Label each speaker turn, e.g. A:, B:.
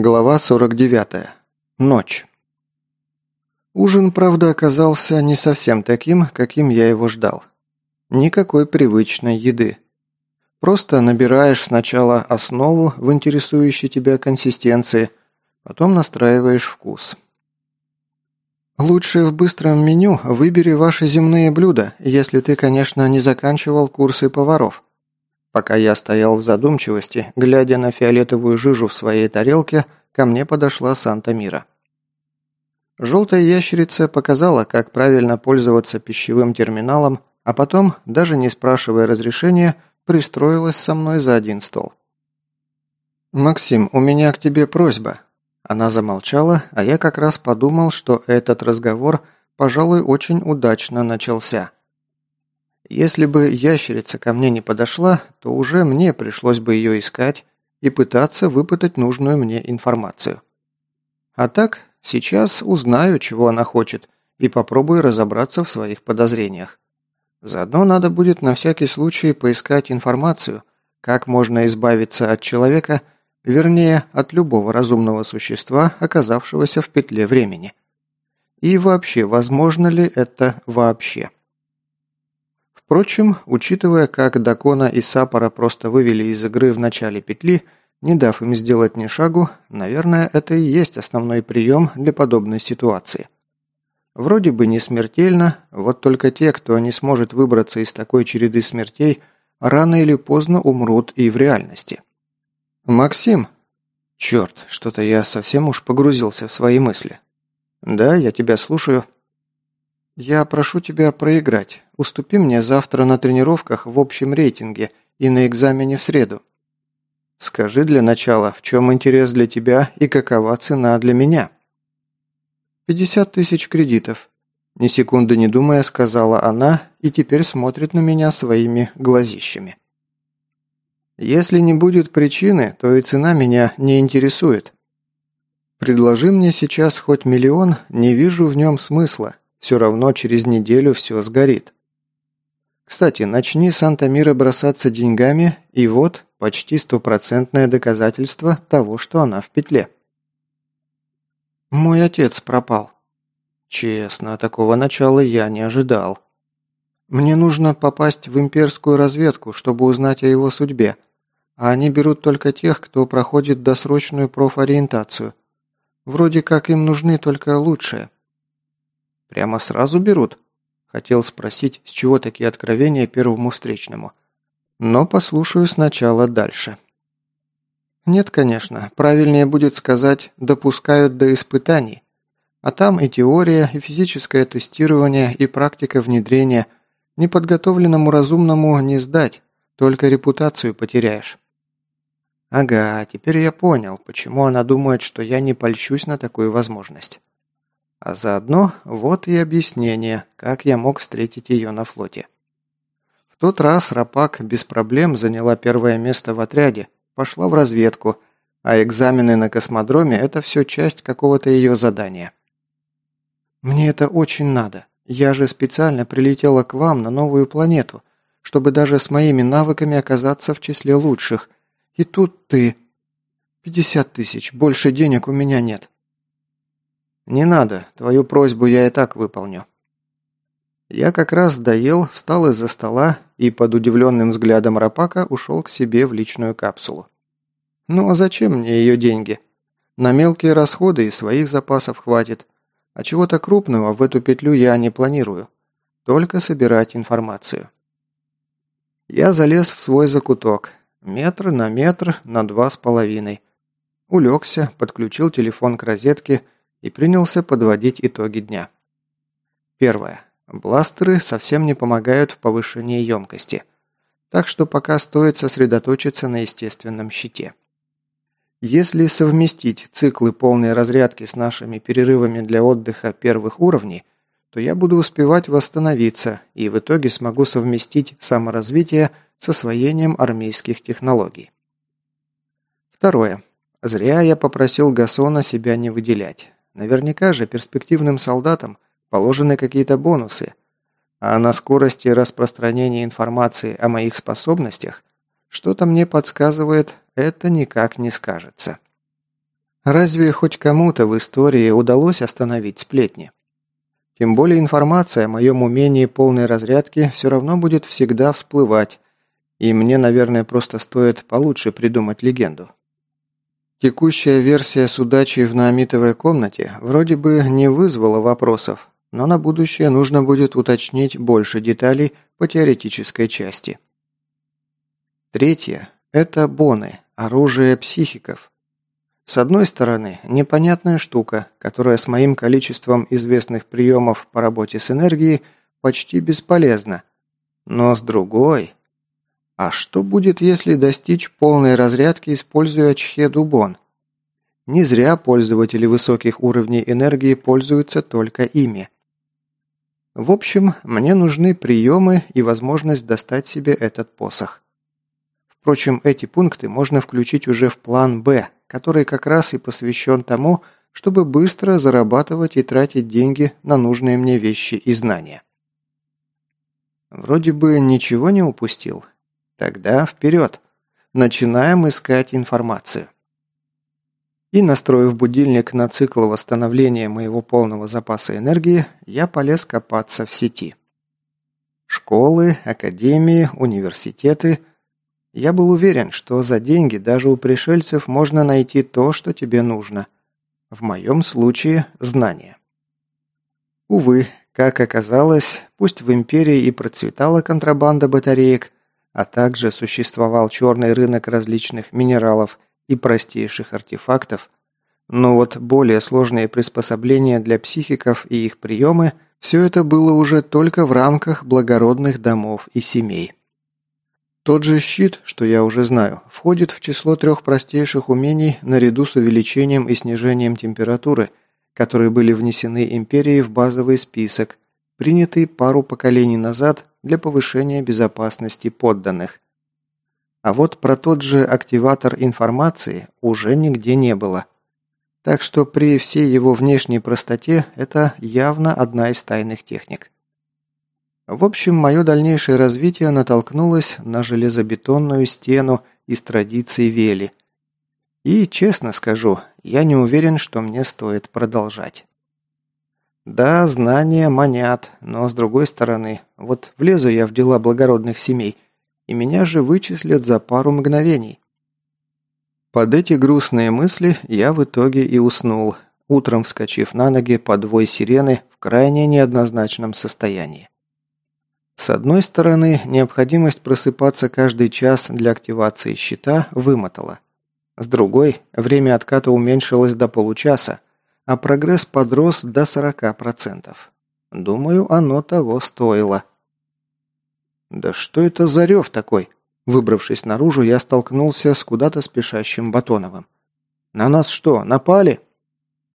A: Глава 49. Ночь. Ужин, правда, оказался не совсем таким, каким я его ждал. Никакой привычной еды. Просто набираешь сначала основу в интересующей тебя консистенции, потом настраиваешь вкус. Лучше в быстром меню выбери ваши земные блюда, если ты, конечно, не заканчивал курсы поваров. Пока я стоял в задумчивости, глядя на фиолетовую жижу в своей тарелке, ко мне подошла Санта-Мира. Желтая ящерица показала, как правильно пользоваться пищевым терминалом, а потом, даже не спрашивая разрешения, пристроилась со мной за один стол. «Максим, у меня к тебе просьба». Она замолчала, а я как раз подумал, что этот разговор, пожалуй, очень удачно начался. Если бы ящерица ко мне не подошла, то уже мне пришлось бы ее искать и пытаться выпытать нужную мне информацию. А так, сейчас узнаю, чего она хочет, и попробую разобраться в своих подозрениях. Заодно надо будет на всякий случай поискать информацию, как можно избавиться от человека, вернее, от любого разумного существа, оказавшегося в петле времени. И вообще, возможно ли это вообще? Впрочем, учитывая, как Дакона и Сапора просто вывели из игры в начале петли, не дав им сделать ни шагу, наверное, это и есть основной прием для подобной ситуации. Вроде бы не смертельно, вот только те, кто не сможет выбраться из такой череды смертей, рано или поздно умрут и в реальности. «Максим?» «Черт, что-то я совсем уж погрузился в свои мысли». «Да, я тебя слушаю». «Я прошу тебя проиграть. Уступи мне завтра на тренировках в общем рейтинге и на экзамене в среду». «Скажи для начала, в чем интерес для тебя и какова цена для меня?» «Пятьдесят тысяч кредитов», – ни секунды не думая сказала она и теперь смотрит на меня своими глазищами. «Если не будет причины, то и цена меня не интересует. Предложи мне сейчас хоть миллион, не вижу в нем смысла, все равно через неделю все сгорит. Кстати, начни Санта-Мира бросаться деньгами, и вот почти стопроцентное доказательство того, что она в петле. Мой отец пропал. Честно, такого начала я не ожидал. Мне нужно попасть в имперскую разведку, чтобы узнать о его судьбе, а они берут только тех, кто проходит досрочную профориентацию. Вроде как им нужны только лучшие. Прямо сразу берут? Хотел спросить, с чего такие откровения первому встречному. Но послушаю сначала дальше. Нет, конечно, правильнее будет сказать «допускают до испытаний». А там и теория, и физическое тестирование, и практика внедрения. Неподготовленному разумному не сдать, только репутацию потеряешь. Ага, теперь я понял, почему она думает, что я не польщусь на такую возможность. А заодно вот и объяснение, как я мог встретить ее на флоте. В тот раз Рапак без проблем заняла первое место в отряде, пошла в разведку, а экзамены на космодроме – это все часть какого-то ее задания. «Мне это очень надо. Я же специально прилетела к вам на новую планету, чтобы даже с моими навыками оказаться в числе лучших. И тут ты. Пятьдесят тысяч, больше денег у меня нет». «Не надо, твою просьбу я и так выполню». Я как раз доел, встал из-за стола и под удивленным взглядом Рапака ушел к себе в личную капсулу. «Ну а зачем мне ее деньги? На мелкие расходы и своих запасов хватит, а чего-то крупного в эту петлю я не планирую. Только собирать информацию». Я залез в свой закуток, метр на метр на два с половиной. Улегся, подключил телефон к розетке – и принялся подводить итоги дня. Первое. Бластеры совсем не помогают в повышении емкости, так что пока стоит сосредоточиться на естественном щите. Если совместить циклы полной разрядки с нашими перерывами для отдыха первых уровней, то я буду успевать восстановиться и в итоге смогу совместить саморазвитие с освоением армейских технологий. Второе. Зря я попросил Гасона себя не выделять. Наверняка же перспективным солдатам положены какие-то бонусы, а на скорости распространения информации о моих способностях что-то мне подсказывает, это никак не скажется. Разве хоть кому-то в истории удалось остановить сплетни? Тем более информация о моем умении полной разрядки все равно будет всегда всплывать, и мне, наверное, просто стоит получше придумать легенду. Текущая версия с удачей в наамитовой комнате вроде бы не вызвала вопросов, но на будущее нужно будет уточнить больше деталей по теоретической части. Третье – это боны, оружие психиков. С одной стороны, непонятная штука, которая с моим количеством известных приемов по работе с энергией почти бесполезна. Но с другой... А что будет, если достичь полной разрядки, используя Чхедубон? Не зря пользователи высоких уровней энергии пользуются только ими. В общем, мне нужны приемы и возможность достать себе этот посох. Впрочем, эти пункты можно включить уже в план «Б», который как раз и посвящен тому, чтобы быстро зарабатывать и тратить деньги на нужные мне вещи и знания. Вроде бы ничего не упустил. Тогда вперед. Начинаем искать информацию. И настроив будильник на цикл восстановления моего полного запаса энергии, я полез копаться в сети. Школы, академии, университеты. Я был уверен, что за деньги даже у пришельцев можно найти то, что тебе нужно. В моем случае – знания. Увы, как оказалось, пусть в империи и процветала контрабанда батареек – а также существовал черный рынок различных минералов и простейших артефактов, но вот более сложные приспособления для психиков и их приемы – все это было уже только в рамках благородных домов и семей. Тот же щит, что я уже знаю, входит в число трех простейших умений наряду с увеличением и снижением температуры, которые были внесены империей в базовый список, принятый пару поколений назад для повышения безопасности подданных. А вот про тот же активатор информации уже нигде не было. Так что при всей его внешней простоте это явно одна из тайных техник. В общем, мое дальнейшее развитие натолкнулось на железобетонную стену из традиций Вели. И, честно скажу, я не уверен, что мне стоит продолжать. Да, знания манят, но с другой стороны, вот влезу я в дела благородных семей, и меня же вычислят за пару мгновений. Под эти грустные мысли я в итоге и уснул, утром вскочив на ноги по двой сирены в крайне неоднозначном состоянии. С одной стороны, необходимость просыпаться каждый час для активации щита вымотала. С другой, время отката уменьшилось до получаса, а прогресс подрос до 40%. Думаю, оно того стоило. «Да что это за рев такой?» Выбравшись наружу, я столкнулся с куда-то спешащим Батоновым. «На нас что, напали?»